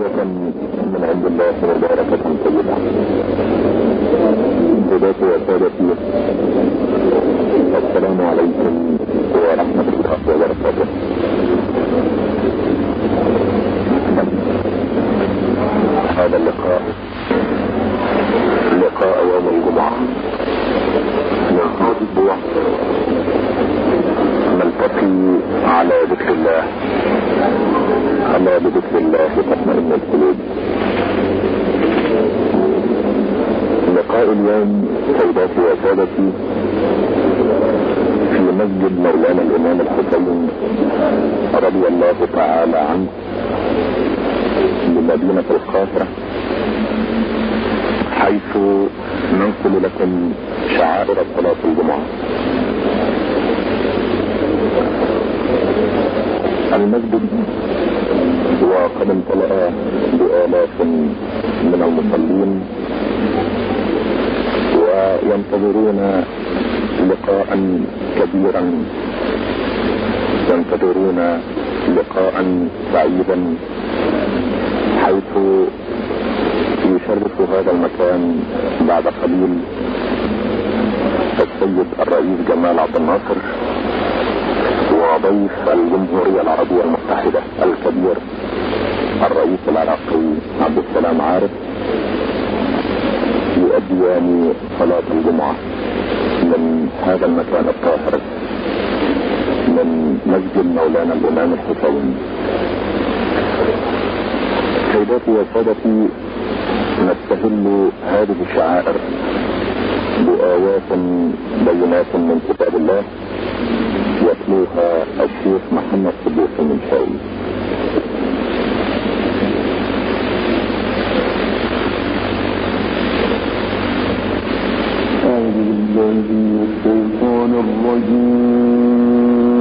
من عند الله وبركاته طيبة لكم شعائر صلاة الجمعة. المسجد وقد امتلأ بآلاف من المصلين وينتظرون لقاء كبيرا. ينتظرون لقاء سعيدا حيث يشرف هذا المكان بعد قليل. السيد الرئيس جمال عبد الناصر وضيف الجمهورية العربية المتحدة الكبير الرئيس العراقي عبد السلام عارف يؤديان صلاة الجمعة من هذا المكان الطاهر من مسجد مولانا الإمام الحسين. سيداتي وسادتي نستهل هذه الشعائر بآيات بينات من كتاب الله يتلوها الشيخ محمد صديق المنشاوي أعوذ بالله من الشيطان الرجيم.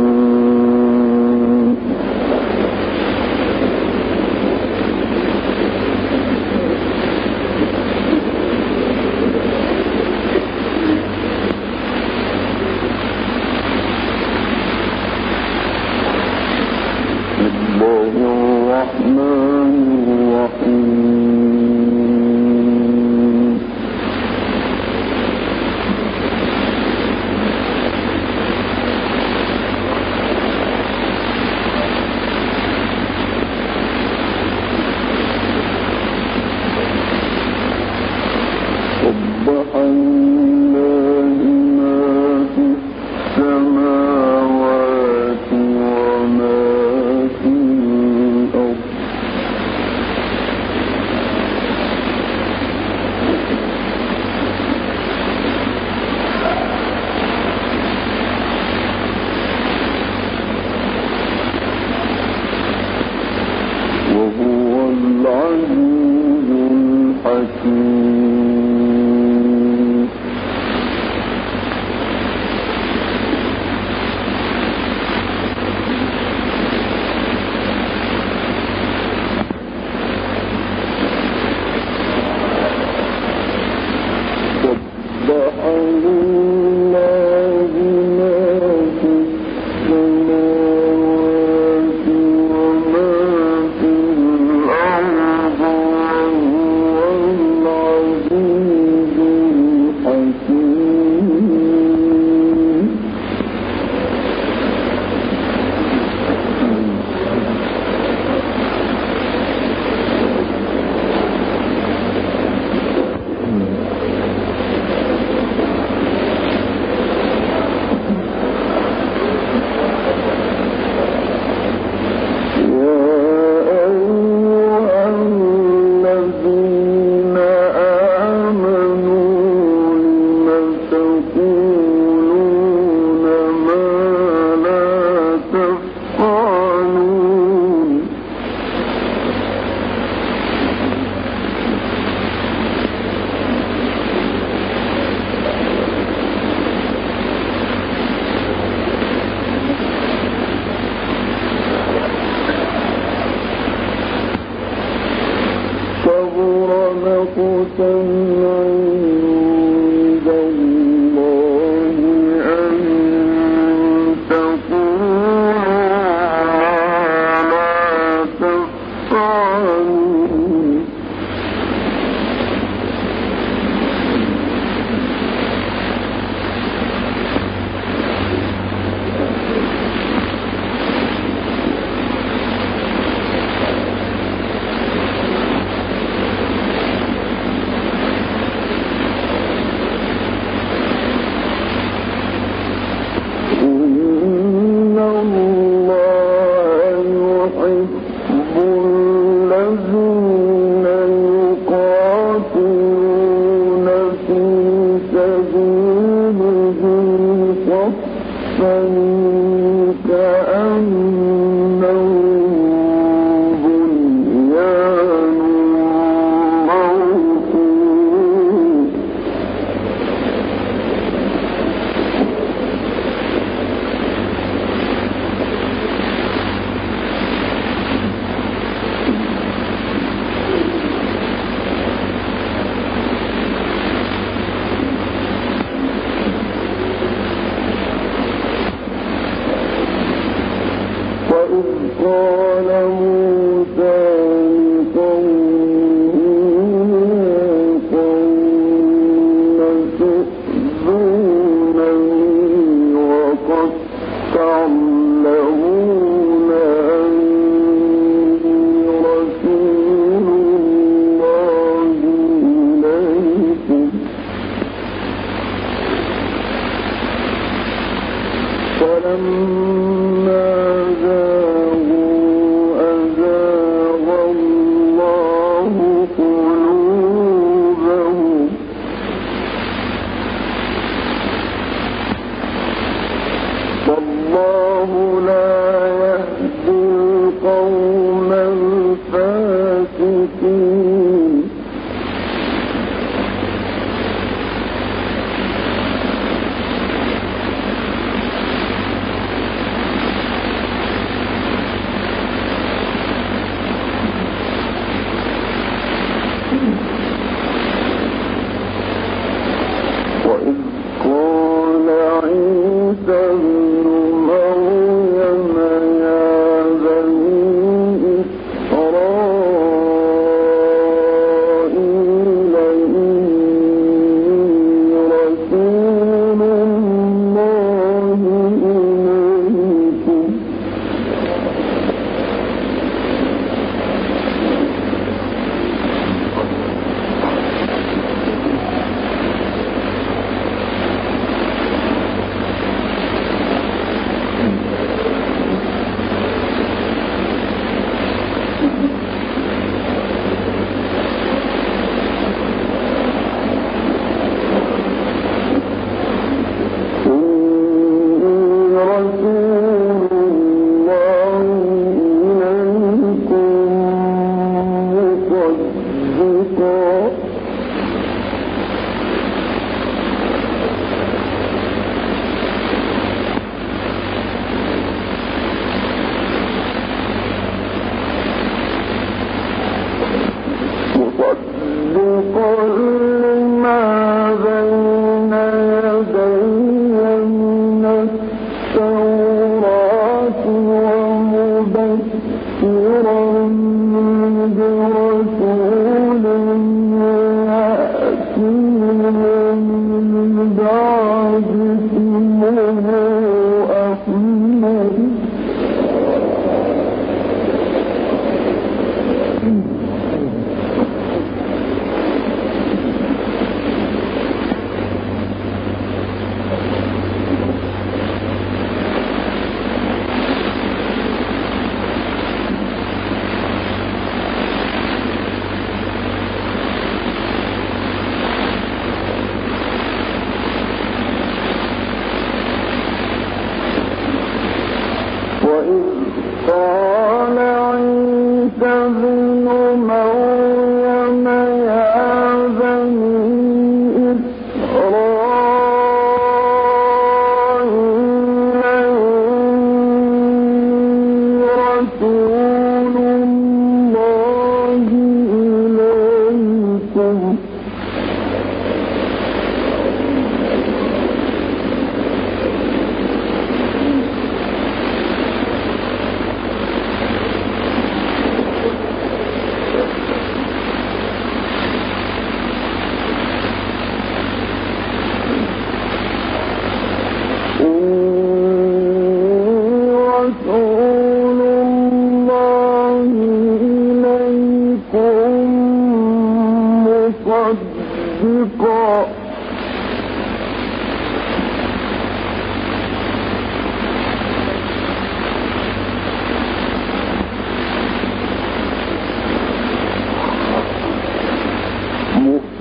Mm-hmm.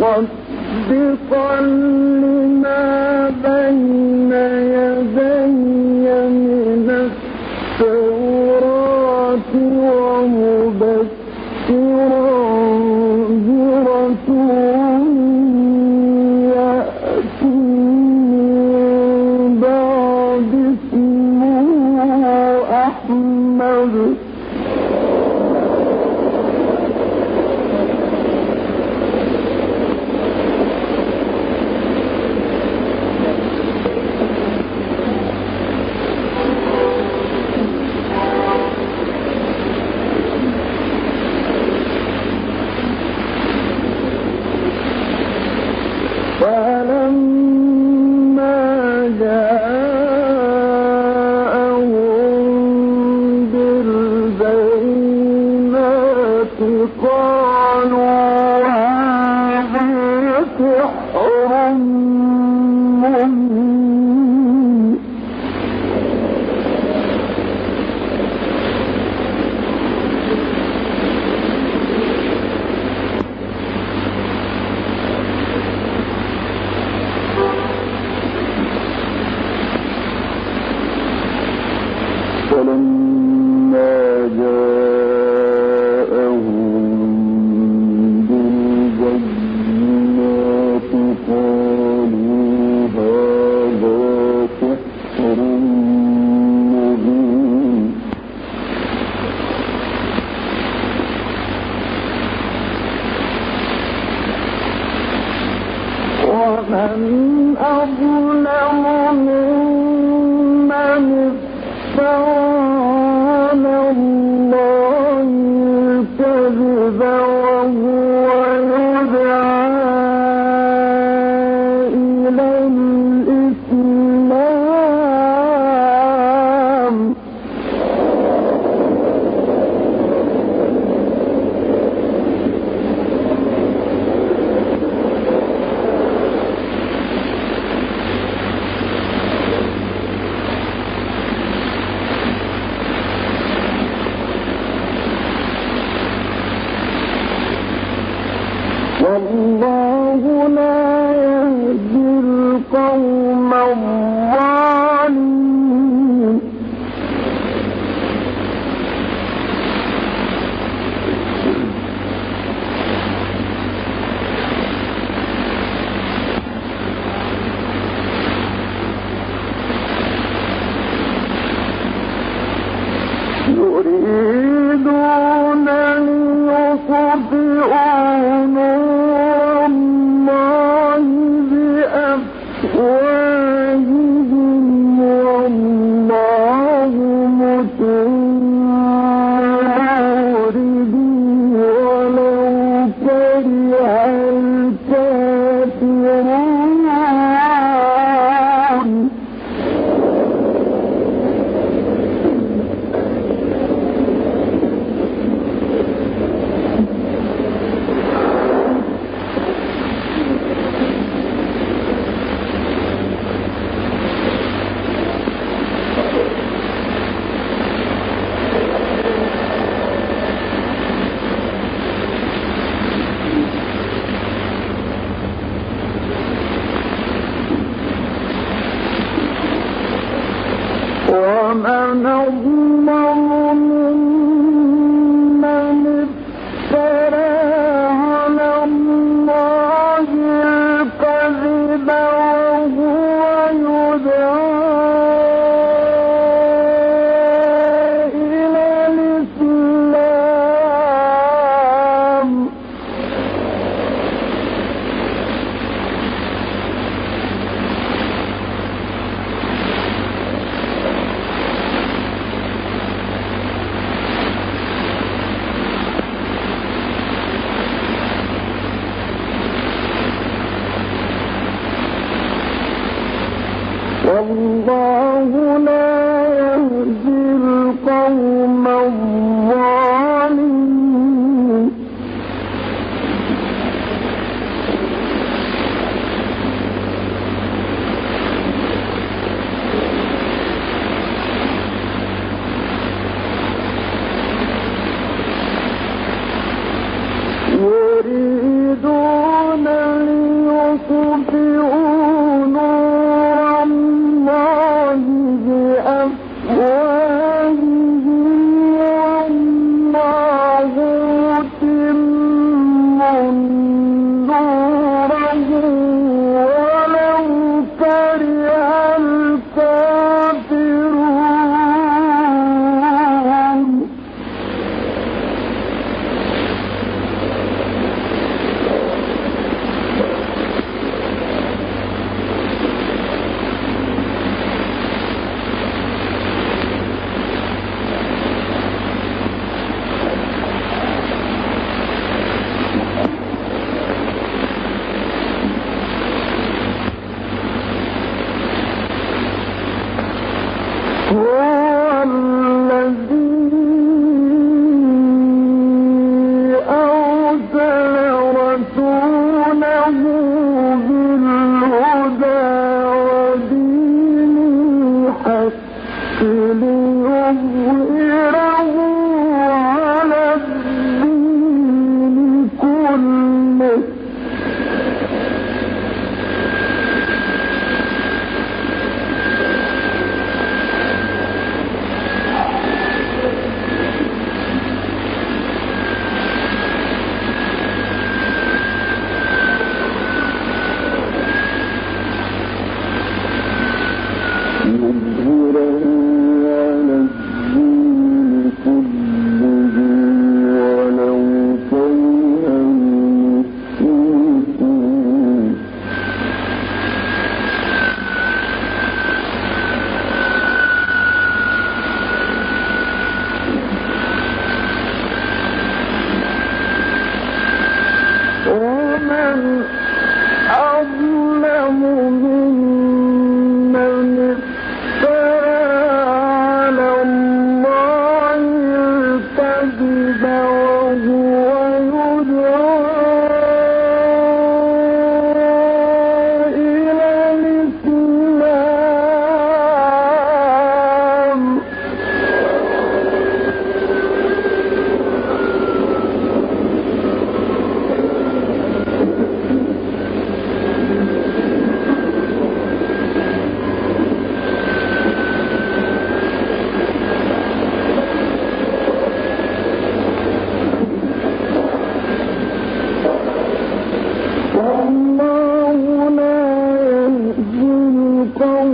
مصدقا لما بين الظالمين يريدون أن يطفئوا and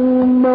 القوم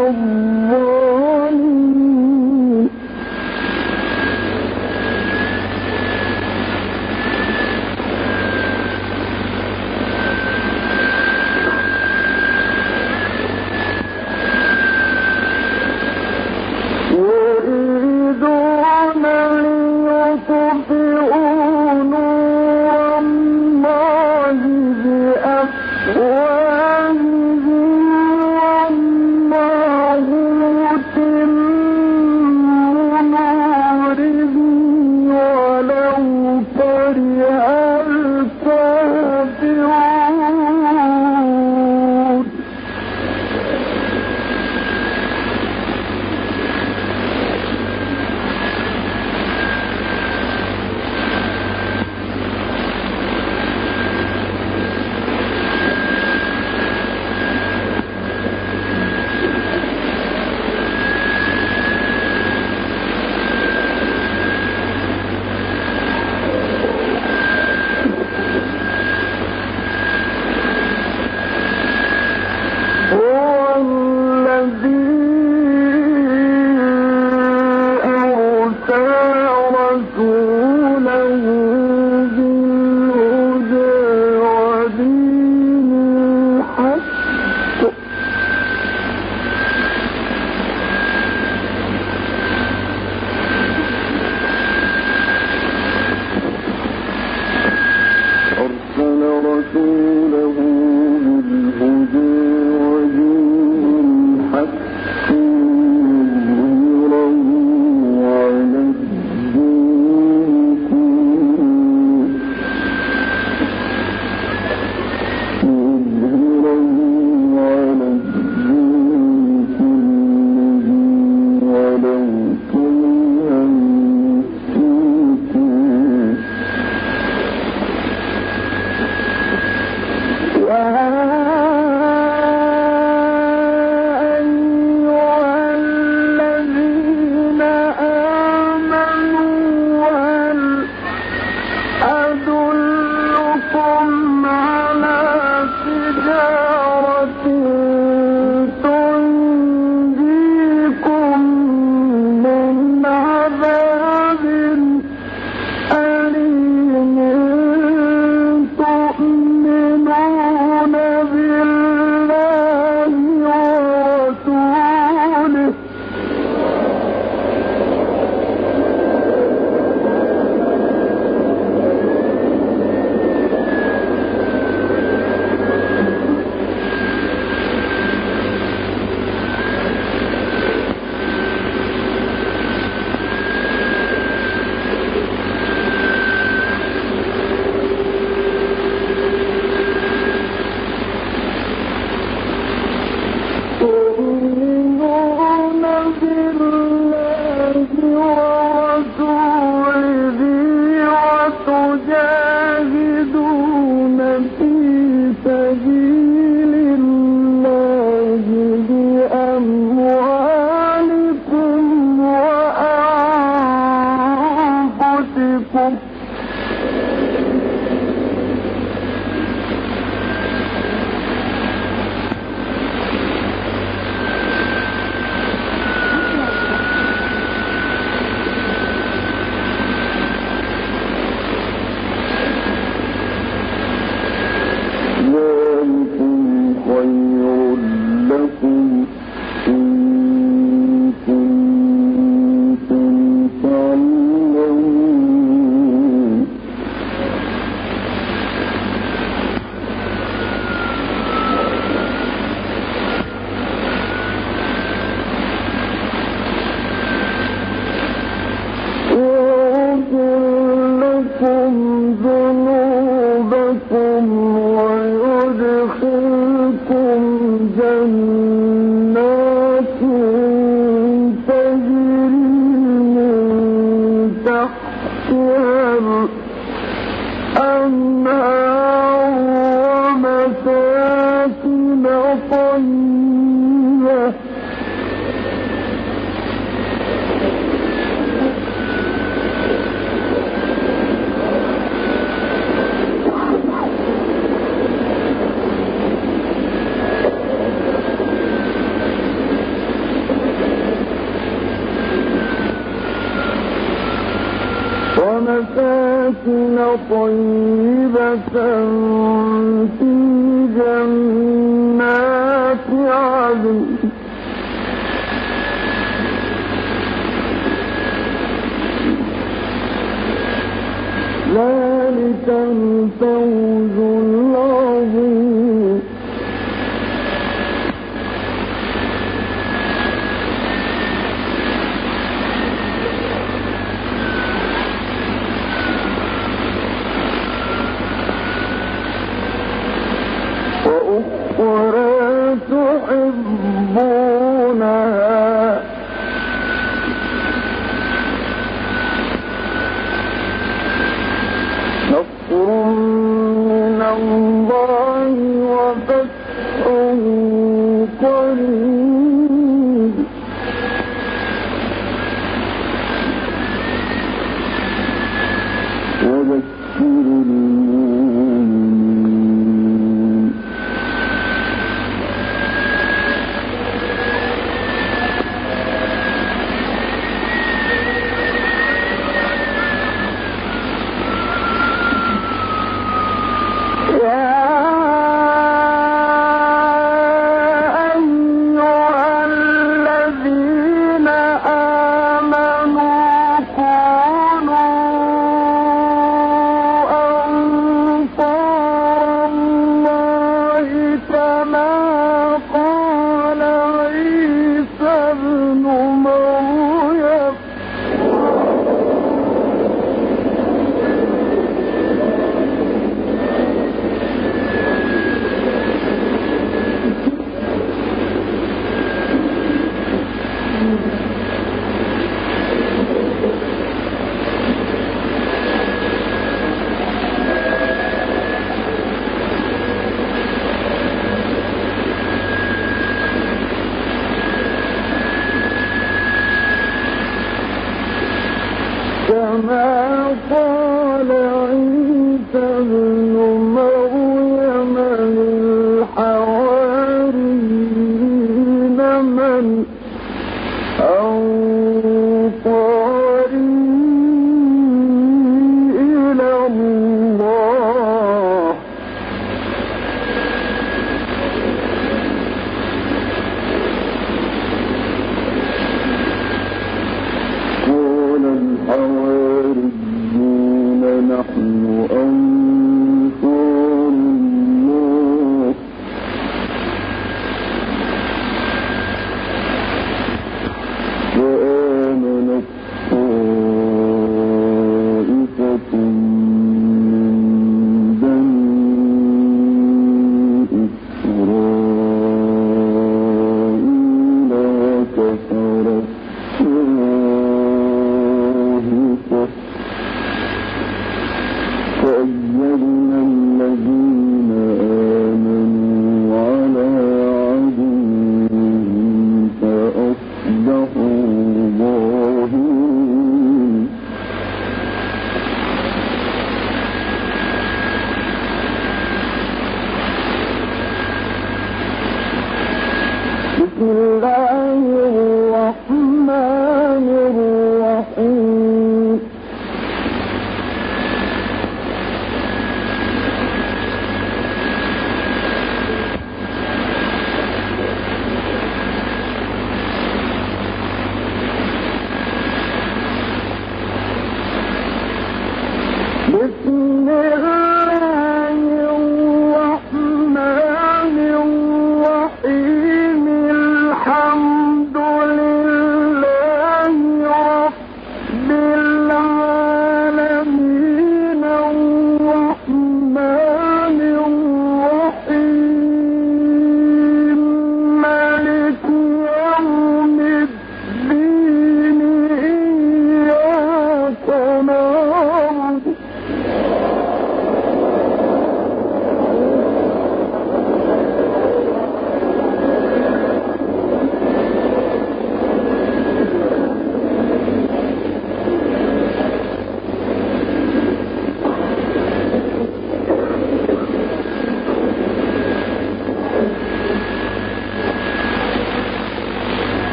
ذلك الفوز العظيم.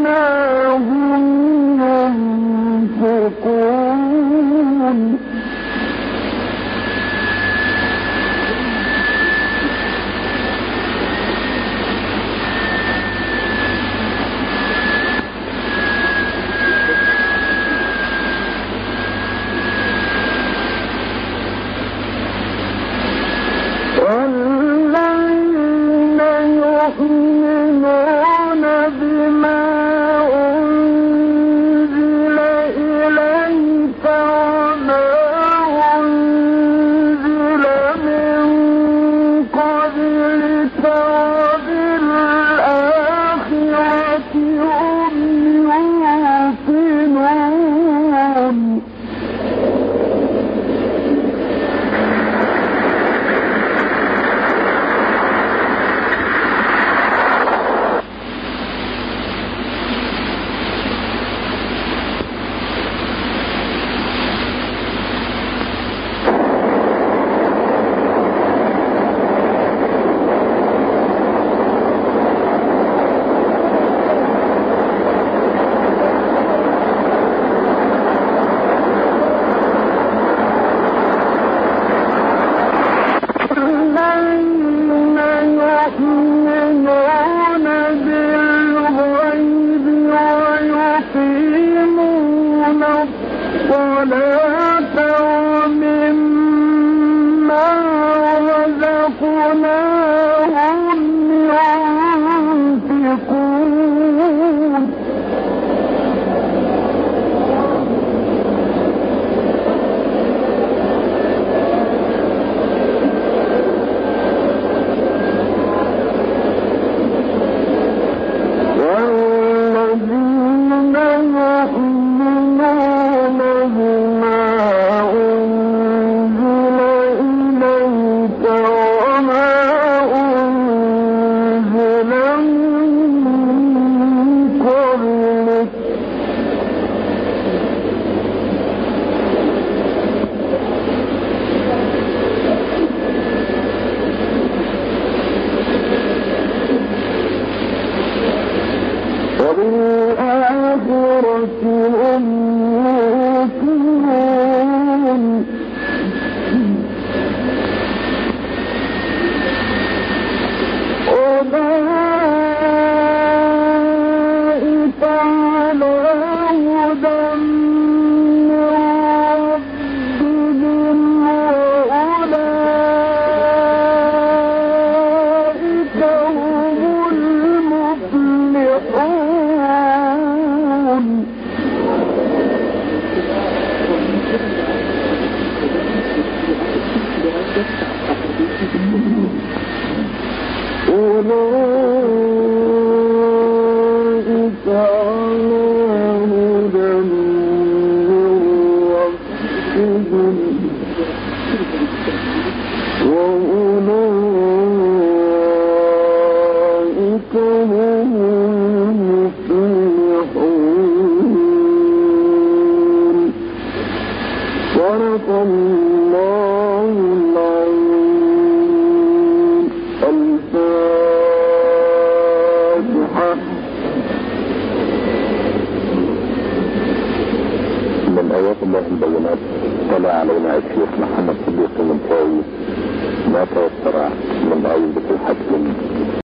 رزقناهم